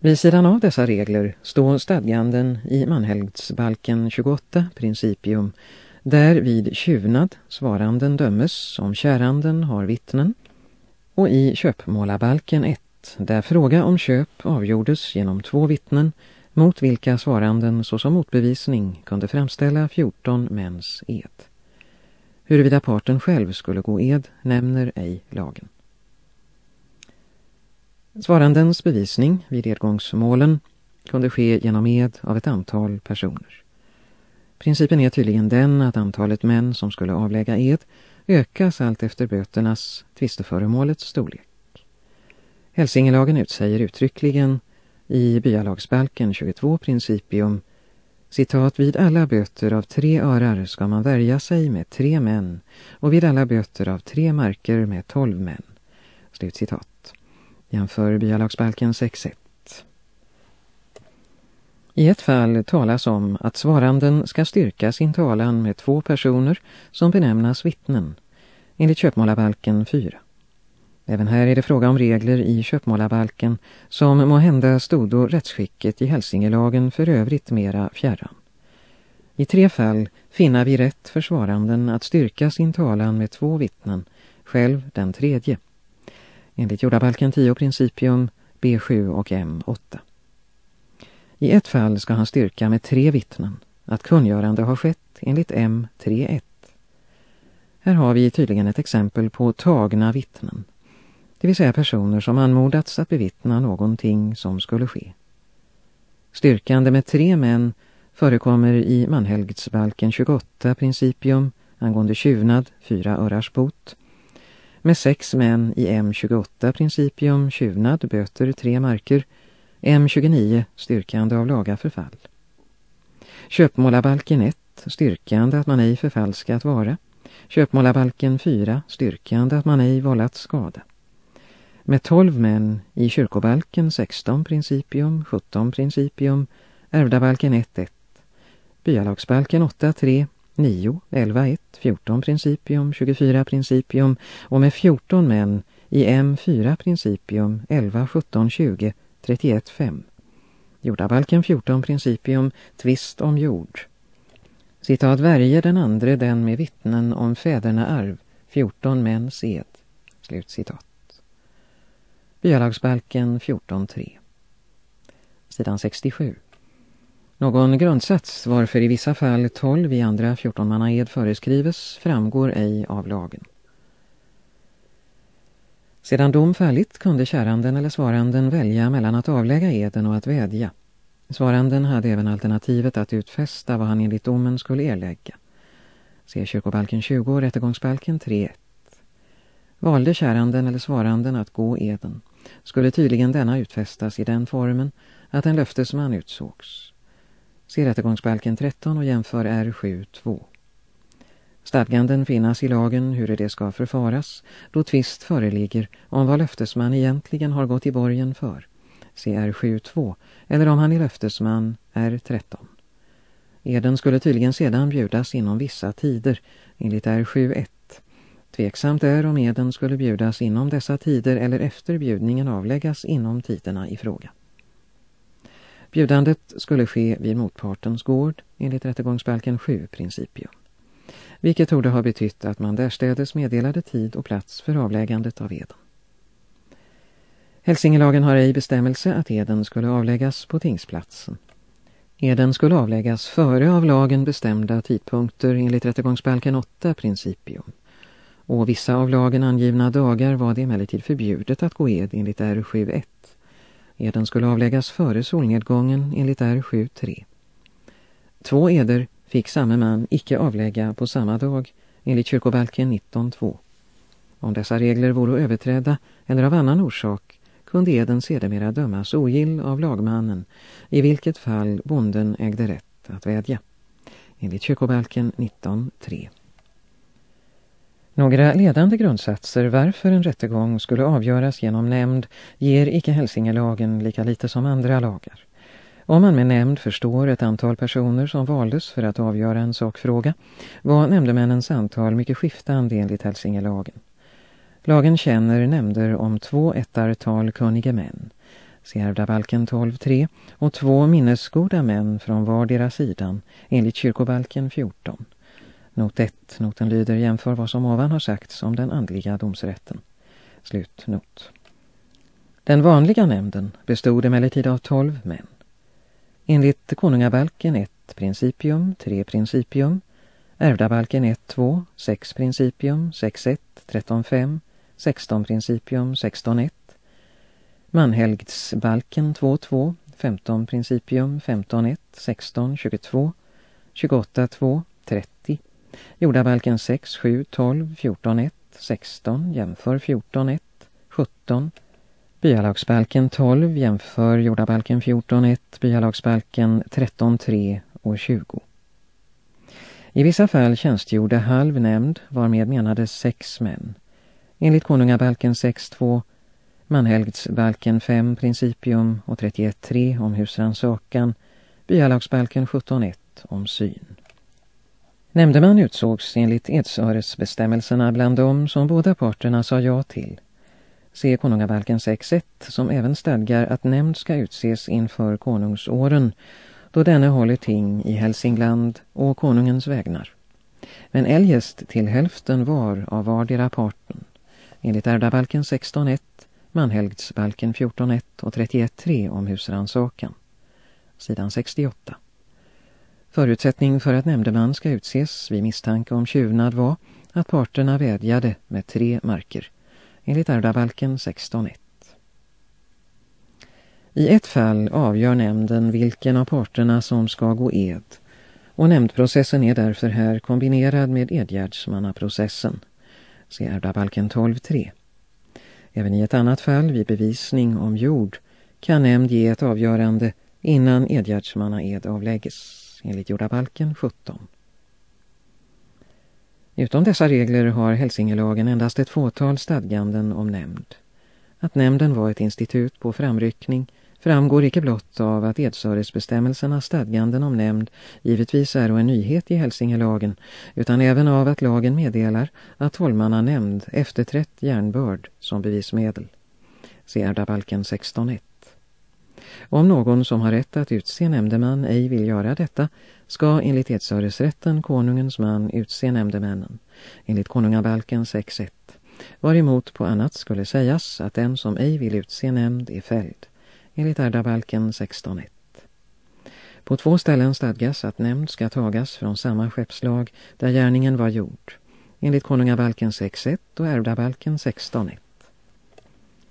Vid sidan av dessa regler står stadganden i manhelgdsbalken 28 principium där vid tjuvnad svaranden dömes om käranden har vittnen och i köpmålabalken 1 där fråga om köp avgjordes genom två vittnen mot vilka svaranden såsom motbevisning kunde framställa 14 mäns ed. Huruvida parten själv skulle gå ed nämner ej lagen. Svarandens bevisning vid edgångsmålen kunde ske genom ed av ett antal personer. Principen är tydligen den att antalet män som skulle avlägga ed ökas allt efter böternas tvisteföremålets storlek. Hälsingelagen utsäger uttryckligen i byalagsbalken 22 principium citat vid alla böter av tre örar ska man värja sig med tre män och vid alla böter av tre marker med tolv män. Slut citat. Jämför byalagsbalken 6.1. I ett fall talas om att svaranden ska styrka sin talan med två personer som benämnas vittnen, enligt köpmålabalken 4. Även här är det fråga om regler i köpmålabalken som må hända stod då rättsskicket i Hälsingelagen för övrigt mera fjärran. I tre fall finner vi rätt för svaranden att styrka sin talan med två vittnen, själv den tredje. Enligt jordabalken 10 principium B7 och M8. I ett fall ska han styrka med tre vittnen att kungörande har skett enligt M31. Här har vi tydligen ett exempel på tagna vittnen det vill säga personer som anmodats att bevittna någonting som skulle ske. Styrkande med tre män förekommer i manhelgdsbalken 28 principium angående tjuvnad, fyra örars bot. Med sex män i M28 principium, tjuvnad, böter, tre marker. M29, styrkande av laga förfall. Köpmålabalken 1, styrkande att man ej förfalskat vara. Köpmålabalken 4, styrkande att man ej vållat skada med 12 män i kyrkobalken 16 principium, 17 principium, ärvdabalken 1.1, byalagsbalken 8.3, 9, 11, 1, 14 principium, 24 principium och med 14 män i M4 principium, 11, 17, 20, 31, 5. Jordabalken 14 principium, tvist om jord. Citat värje den andre den med vittnen om fäderna arv, 14 män sed. Slut citat. Byalagsbalken 14.3 Sidan 67 någon grundsats varför i vissa fall 12 i andra 14 manna ed föreskrives framgår ej av lagen. Sedan dom fallit kunde käranden eller svaranden välja mellan att avlägga eden och att vädja. Svaranden hade även alternativet att utfästa vad han enligt domen skulle erlägga. Se kyrkobalken 20 och rättegångsbalken 3.1. Valde käranden eller svaranden att gå eden skulle tydligen denna utfästas i den formen att en löftesman utsågs. Se rättegångsbalken 13 och jämför R7.2. Stadganden finnas i lagen hur det ska förfaras då tvist föreligger om vad löftesman egentligen har gått i borgen för. Se R7.2 eller om han är löftesman R13. Eden skulle tydligen sedan bjudas inom vissa tider enligt R7.1 Tveksamt är om eden skulle bjudas inom dessa tider eller efter bjudningen avläggas inom tiderna i fråga. Bjudandet skulle ske vid motpartens gård enligt rättegångsbalken 7 principium. Vilket torde ha betytt att man därstädes meddelade tid och plats för avläggandet av eden. Hälsingelagen har ej bestämmelse att eden skulle avläggas på tingsplatsen. Eden skulle avläggas före av lagen bestämda tidpunkter enligt rättegångsbalken 8 principium och vissa av lagen angivna dagar var det emellertid förbjudet att gå ed enligt R7.1. Eden skulle avläggas före solnedgången enligt R7.3. Två eder fick samma man icke avlägga på samma dag enligt kyrkobalken 19.2. Om dessa regler vore överträdda eller av annan orsak kunde eden sedermera dömas ogill av lagmannen i vilket fall bonden ägde rätt att vädja. Enligt kyrkobalken 19.3. Några ledande grundsatser varför en rättegång skulle avgöras genom nämnd ger icke hälsingelagen lika lite som andra lagar. Om man med nämnd förstår ett antal personer som valdes för att avgöra en sakfråga var nämndemännens antal mycket skiftande enligt hälsingelagen. Lagen känner nämnder om två ettartal kunniga män. se ärvdabalken 12.3 och två minnesgoda män från vardera sidan enligt kyrkobalken 14. Not 1. Noten lyder jämför vad som ovan har sagts om den andliga domsrätten. Slutnot. Den vanliga nämnden bestod emellertid av 12 män. Enligt konungabalken 1 principium, 3 principium, ärvdabalken 1, 2, 6 principium, 6, 1, 13, 5, 16 principium, 16, 1, manhelgdsbalken 2, 2, 15 principium, 15, 1, 16, 22, 28, 2, 30, jordabalken 6, 7, 12, 14, 1, 16, jämför 14, 1, 17, byalagsbalken 12, jämför jordabalken 14, 1, byalagsbalken 13, 3 och 20. I vissa fall tjänstgjorde halv nämnd varmed menades sex män. Enligt konungabalken 6.2, manhelgdsbalken 5 principium och 31.3 om husransakan, byalagsbalken 17.1 om syn. Nämndeman utsågs enligt edsöresbestämmelserna bland dem som båda parterna sa ja till. Se konungabalken 6.1 som även stadgar att nämnd ska utses inför konungsåren då denne håller ting i Hälsingland och konungens vägnar. Men eljest till hälften var av vardera parten, enligt ärvdabalken 16.1, manhelgdsbalken 14.1 och 31.3 om husransakan. Sidan 68. Förutsättning för att nämndeman ska utses vid misstanke om tjuvnad var att parterna vädjade med tre marker, enligt ärvdabalken 16.1. I ett fall avgör nämnden vilken av parterna som ska gå ed och nämndprocessen är därför här kombinerad med edgärdsmannaprocessen. Se ärvdabalken 12.3. Även i ett annat fall vid bevisning om jord kan nämnd ge ett avgörande innan edgärdsmannaed avlägges, enligt jordabalken 17. Utom dessa regler har Hälsingelagen endast ett fåtal stadganden om nämnd. Att nämnden var ett institut på framryckning framgår icke blott av att edsöresbestämmelsernas stadganden om nämnd givetvis är en nyhet i Hälsingelagen utan även av att lagen meddelar att tolvmanna nämnd efterträtt järnbörd som bevismedel. Se Erdabalken 16.1. Om någon som har rätt att utse nämndeman ej vill göra detta ska enligt edsöresrätten konungens man utse nämndemännen, enligt konungabalken 6.1. varemot på annat skulle sägas att den som ej vill utse nämnd är fälld enligt ärdabalken 16.1. På två ställen stadgas att nämnd ska tagas från samma skeppslag där gärningen var gjord, enligt konungabalken 6.1 och ärvdabalken 16.1.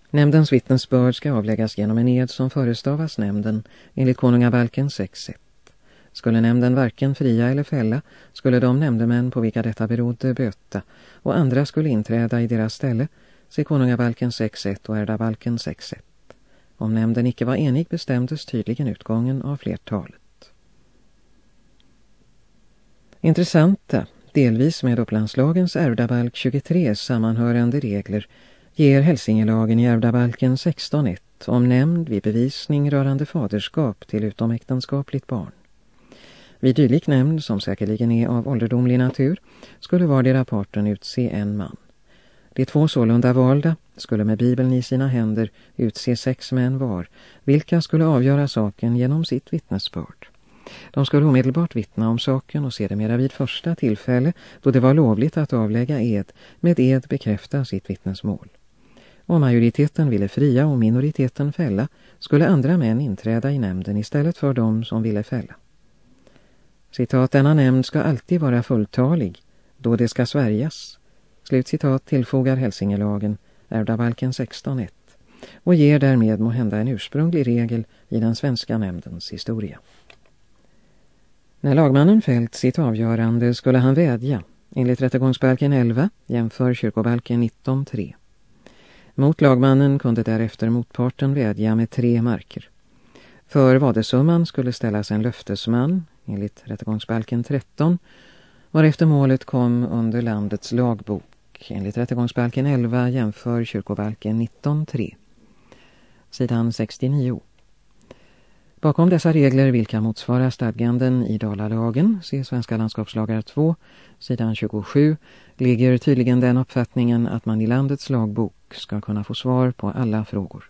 Nämndens vittnesbörd ska avläggas genom en ed som förestavas nämnden enligt konungabalken 6.1. Skulle nämnden varken fria eller fälla skulle de nämndemän på vilka detta berodde böta och andra skulle inträda i deras ställe, se konungabalken 6.1 och ärvdabalken 6.1. Om nämnden icke var enig bestämdes tydligen utgången av flertalet. Intressanta, delvis med Upplandslagens ärvdabalk 23 sammanhörande regler ger Hälsingelagen i ärvdabalken 16.1 om nämnd vid bevisning rörande faderskap till utomäktenskapligt barn. Vid dylik nämnd, som säkerligen är av ålderdomlig natur, skulle vardera parten utse en man. De två sålunda valda skulle med Bibeln i sina händer utse sex män var, vilka skulle avgöra saken genom sitt vittnesbörd. De skulle omedelbart vittna om saken och sedermera vid första tillfälle, då det var lovligt att avlägga ed, med ed bekräfta sitt vittnesmål. Om majoriteten ville fria och minoriteten fälla, skulle andra män inträda i nämnden istället för dem som ville fälla. Citat, denna nämnd ska alltid vara fulltalig, då det ska svärjas. Slutcitat tillfogar Hälsingelagen ärvdabalken 16.1 och ger därmed må hända en ursprunglig regel i den svenska nämndens historia. När lagmannen fällt sitt avgörande skulle han vädja enligt rättegångsbalken 11 jämför kyrkobalken 19.3. Mot lagmannen kunde därefter motparten vädja med tre marker. För vadesumman skulle ställas en löftesman enligt rättegångsbalken 13 varefter målet kom under landets lagbok enligt rättegångsbalken 11 jämför kyrkobalken 19.3. Sidan 69. Bakom dessa regler, vilka motsvarar stadganden i Dalalagen, se Svenska landskapslagar 2, sidan 27, ligger tydligen den uppfattningen att man i landets lagbok ska kunna få svar på alla frågor.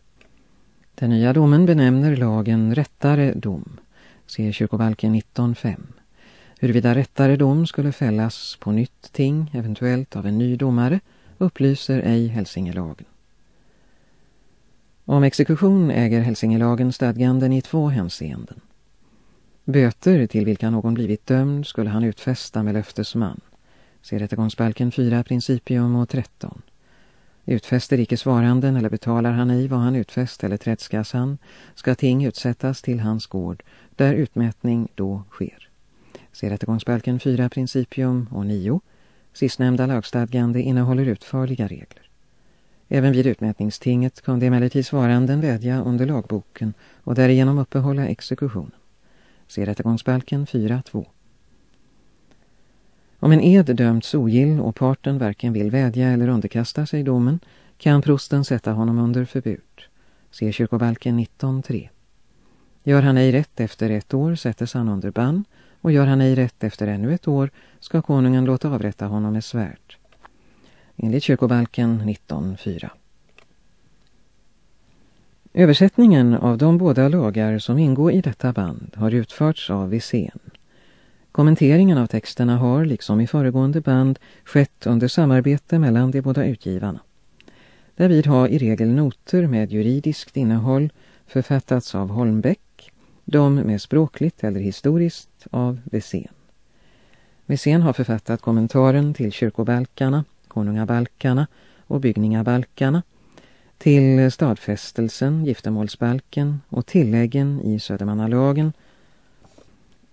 Den nya domen benämner lagen rättare dom, se kyrkobalken 19.5. Huruvida rättare dom skulle fällas på nytt ting, eventuellt av en ny domare, upplyser ej Hälsingelagen. Om exekution äger Hälsingelagen stadganden i två hänseenden. Böter till vilka någon blivit dömd skulle han utfästa med löftesman. Se rättegångsbalken 4 principium och 13. Utfäster icke svaranden eller betalar han ej vad han utfäst eller trädskas han, ska ting utsättas till hans gård, där utmätning då sker. Se rättegångsbalken 4 principium och 9. Sistnämnda lagstadgande innehåller utförliga regler. Även vid utmätningstinget kunde emellertid svaranden vädja under lagboken och därigenom uppehålla exekutionen. Se rättegångsbalken 4.2. Om en ed dömts ogill och parten varken vill vädja eller underkasta sig domen kan prosten sätta honom under förbud. Se kyrkobalken 19.3. Gör han ej rätt efter ett år sättes han under bann och gör han ej rätt efter ännu ett år ska konungen låta avrätta honom med svärd. Enligt kyrkobalken 19.4. Översättningen av de båda lagar som ingår i detta band har utförts av Visén. Kommenteringen av texterna har, liksom i föregående band, skett under samarbete mellan de båda utgivarna. Därvid har i regel noter med juridiskt innehåll författats av Holmbäck, de med språkligt eller historiskt av Wessén. Wessén har författat kommentaren till kyrkobalkarna, konungabalkarna och byggningabalkarna, till stadfästelsen, giftermålsbalken och tilläggen i Södermannalagen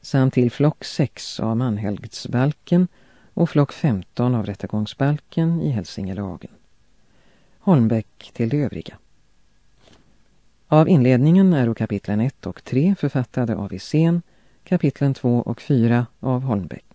samt till flock 6 av manhelgdsbalken och flock 15 av rättegångsbalken i Hälsingelagen. Holmbäck till det övriga. Av inledningen är kapitlen 1 och 3 författade av Isen, kapitlen 2 och 4 av Holmbäck.